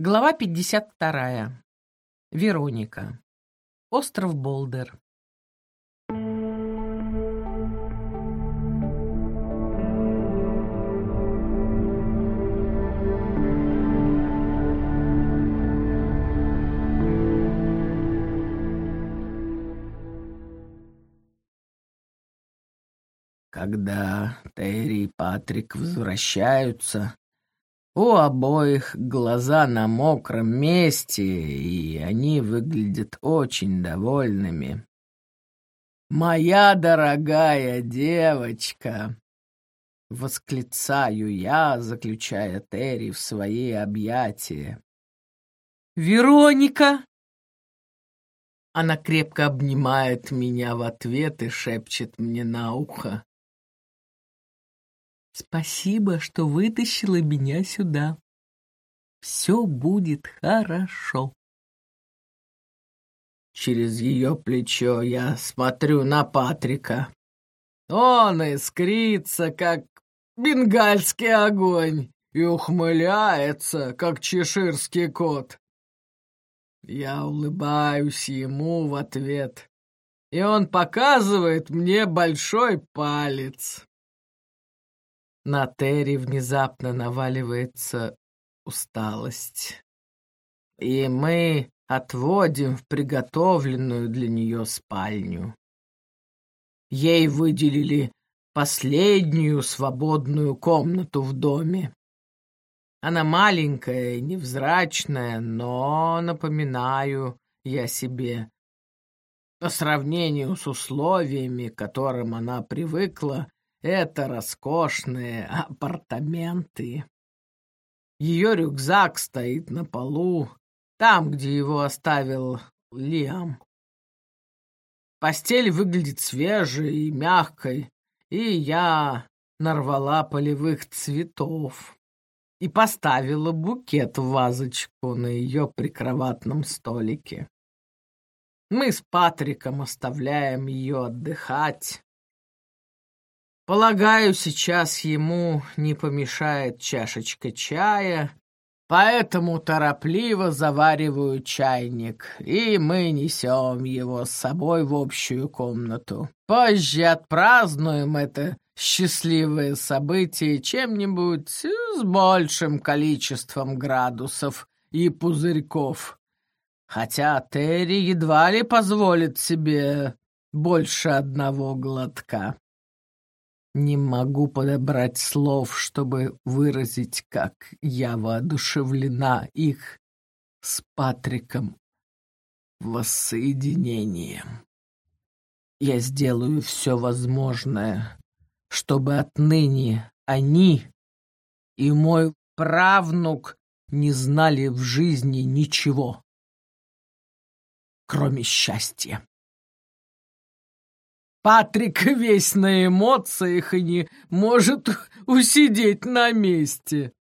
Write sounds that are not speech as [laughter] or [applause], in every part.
Глава 52. Вероника. Остров Болдер. Когда Терри и Патрик возвращаются, у обоих глаза на мокром месте, и они выглядят очень довольными. «Моя дорогая девочка!» — восклицаю я, заключая Терри в свои объятия. «Вероника!» Она крепко обнимает меня в ответ и шепчет мне на ухо. Спасибо, что вытащила меня сюда. Все будет хорошо. Через ее плечо я смотрю на Патрика. Он искрится, как бенгальский огонь, и ухмыляется, как чеширский кот. Я улыбаюсь ему в ответ, и он показывает мне большой палец. На Терри внезапно наваливается усталость. И мы отводим в приготовленную для нее спальню. Ей выделили последнюю свободную комнату в доме. Она маленькая невзрачная, но, напоминаю я себе, по сравнению с условиями, к которым она привыкла, это роскошные апартаменты. Ее рюкзак стоит на полу, там, где его оставил Лиам. Постель выглядит свежей и мягкой, и я нарвала полевых цветов и поставила букет в вазочку на ее прикроватном столике. Мы с Патриком оставляем ее отдыхать, Полагаю, сейчас ему не помешает чашечка чая, поэтому торопливо завариваю чайник, и мы несем его с собой в общую комнату. Позже отпразднуем это счастливое событие чем-нибудь с большим количеством градусов и пузырьков. Хотя Терри едва ли позволит себе больше одного глотка. Не могу подобрать слов, чтобы выразить, как я воодушевлена их с Патриком воссоединением. Я сделаю все возможное, чтобы отныне они и мой правнук не знали в жизни ничего, кроме счастья. Патрик [laughs] весь на эмоциях и не может [laughs] усидеть на месте.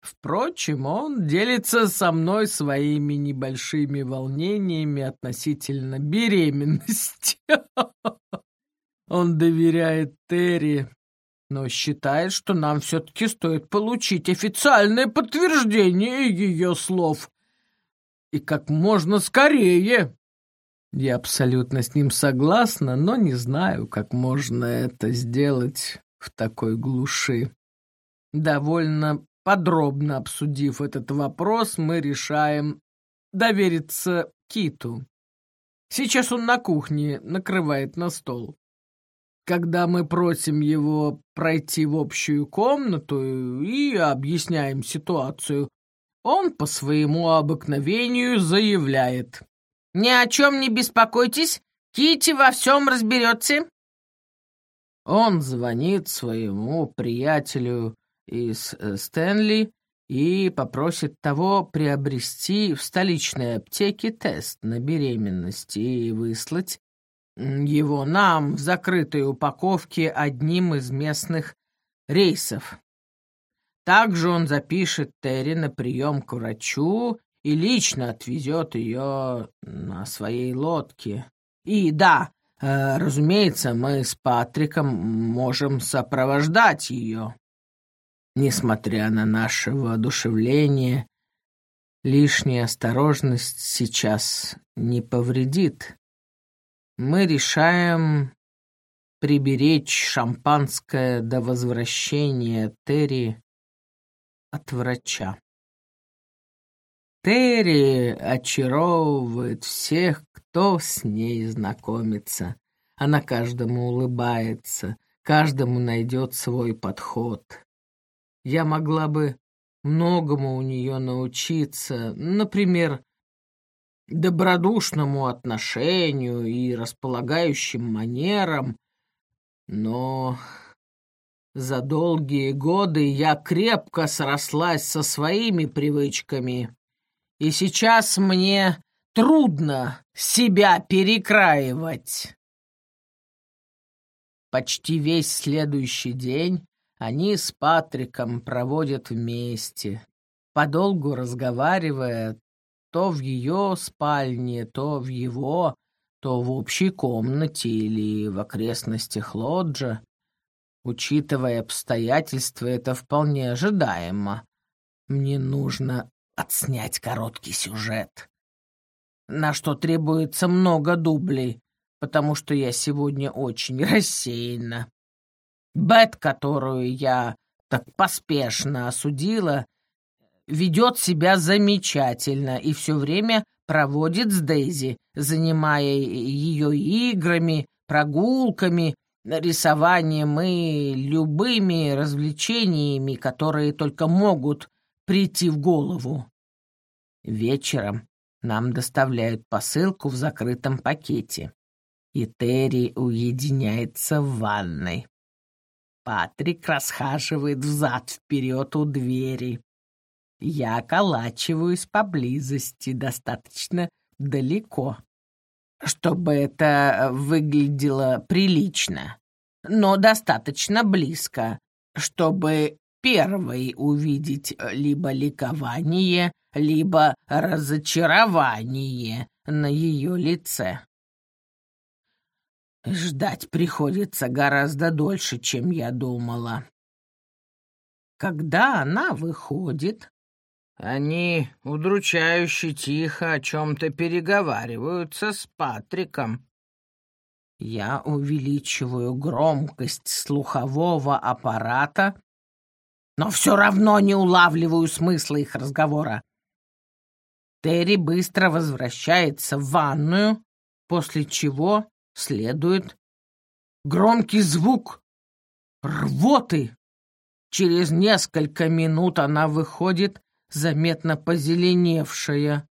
Впрочем, он делится со мной своими небольшими волнениями относительно беременности. [laughs] Он доверяет Терри, но считает, что нам все-таки стоит получить официальное подтверждение ее слов. И как можно скорее. Я абсолютно с ним согласна, но не знаю, как можно это сделать в такой глуши. Довольно подробно обсудив этот вопрос, мы решаем довериться Киту. Сейчас он на кухне накрывает на стол. Когда мы просим его пройти в общую комнату и объясняем ситуацию, он по своему обыкновению заявляет. Ни о чем не беспокойтесь, Кити во всем разберется. Он звонит своему приятелю из э, Стэнли и попросит того приобрести в столичной аптеке тест на беременность и выслать его нам в закрытой упаковке одним из местных рейсов. Также он запишет Терри на прием к врачу и лично отвезет ее на своей лодке. И да, э, разумеется, мы с Патриком можем сопровождать ее. Несмотря на наше воодушевление, Лишняя осторожность сейчас не повредит. Мы решаем приберечь шампанское до возвращения Терри от врача. Терри очаровывает всех, кто с ней знакомится. Она каждому улыбается, каждому найдет свой подход. Я могла бы многому у нее научиться, например, добродушному отношению и располагающим манерам, но за долгие годы я крепко срослась со своими привычками, и сейчас мне трудно себя перекраивать. Почти весь следующий день они с Патриком проводят вместе, подолгу разговаривая то в ее спальне, то в его, то в общей комнате или в окрестностях лоджа. Учитывая обстоятельства, это вполне ожидаемо. Мне нужно отснять короткий сюжет, на что требуется много дублей, потому что я сегодня очень рассеяна. Бет, которую я так поспешно осудила, ведет себя замечательно и все время проводит с Дейзи, занимая ее играми, прогулками, рисованием и любыми развлечениями, которые только могут прийти в голову. Вечером нам доставляют посылку в закрытом пакете, и Терри уединяется в ванной. Патрик расхаживает взад-вперед у двери. Я околачиваюсь поблизости, достаточно далеко, чтобы это выглядело прилично, но достаточно близко, чтобы первой увидеть либо ликование, либо разочарование на ее лице. Ждать приходится гораздо дольше, чем я думала. Когда она выходит, они удручающе тихо о чем-то переговариваются с Патриком. Я увеличиваю громкость слухового аппарата, но все равно не улавливаю смысла их разговора. Терри быстро возвращается в ванную, после чего следует громкий звук рвоты. Через несколько минут она выходит, заметно позеленевшая.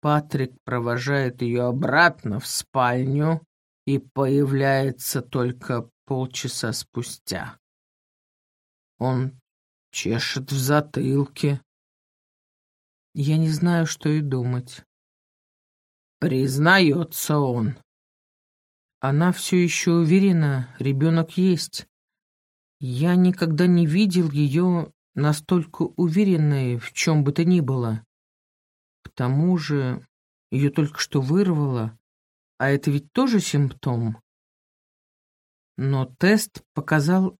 Патрик провожает ее обратно в спальню и появляется только полчаса спустя. Он чешет в затылке. Я не знаю, что и думать. Признается он. Она все еще уверена, ребенок есть. Я никогда не видел ее настолько уверенной в чем бы то ни было. К тому же ее только что вырвало, а это ведь тоже симптом. Но тест показал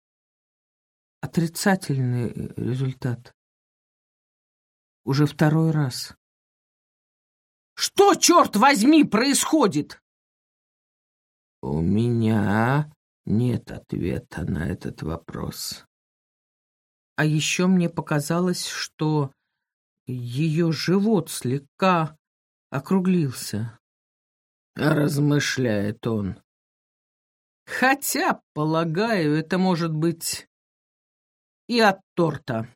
отрицательный результат. Уже второй раз. «Что, черт возьми, происходит?» «У меня нет ответа на этот вопрос». А еще мне показалось, что ее живот слегка округлился. Размышляет он. Хотя, полагаю, это может быть и от торта.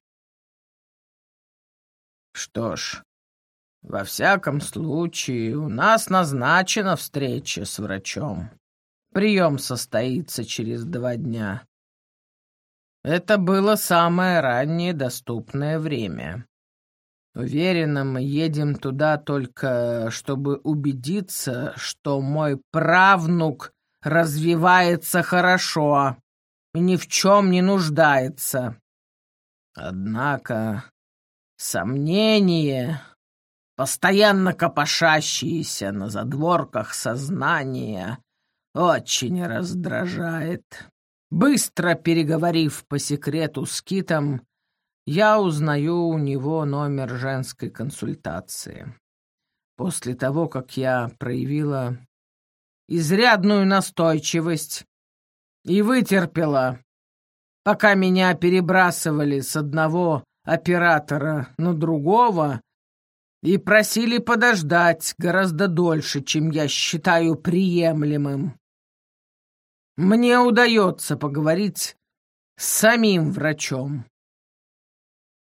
Что ж, во всяком случае, у нас назначена встреча с врачом. Прием состоится через два дня. Это было самое раннее доступное время. Уверена, мы едем туда только, чтобы убедиться, что мой правнук развивается хорошо ни в чем не нуждается. Однако сомнение, постоянно копошащиеся на задворках сознания, очень раздражает. Быстро переговорив по секрету с Китом, я узнаю у него номер женской консультации. После того, как я проявила изрядную настойчивость и вытерпела, пока меня перебрасывали с одного оператора на другого и просили подождать гораздо дольше, чем я считаю приемлемым. Мне удается поговорить с самим врачом.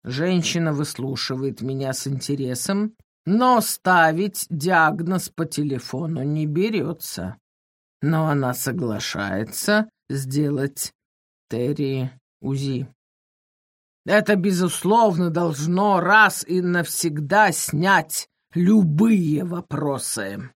Женщина выслушивает меня с интересом, но ставить диагноз по телефону не берется. Но она соглашается сделать Терри УЗИ. Это, безусловно, должно раз и навсегда снять любые вопросы.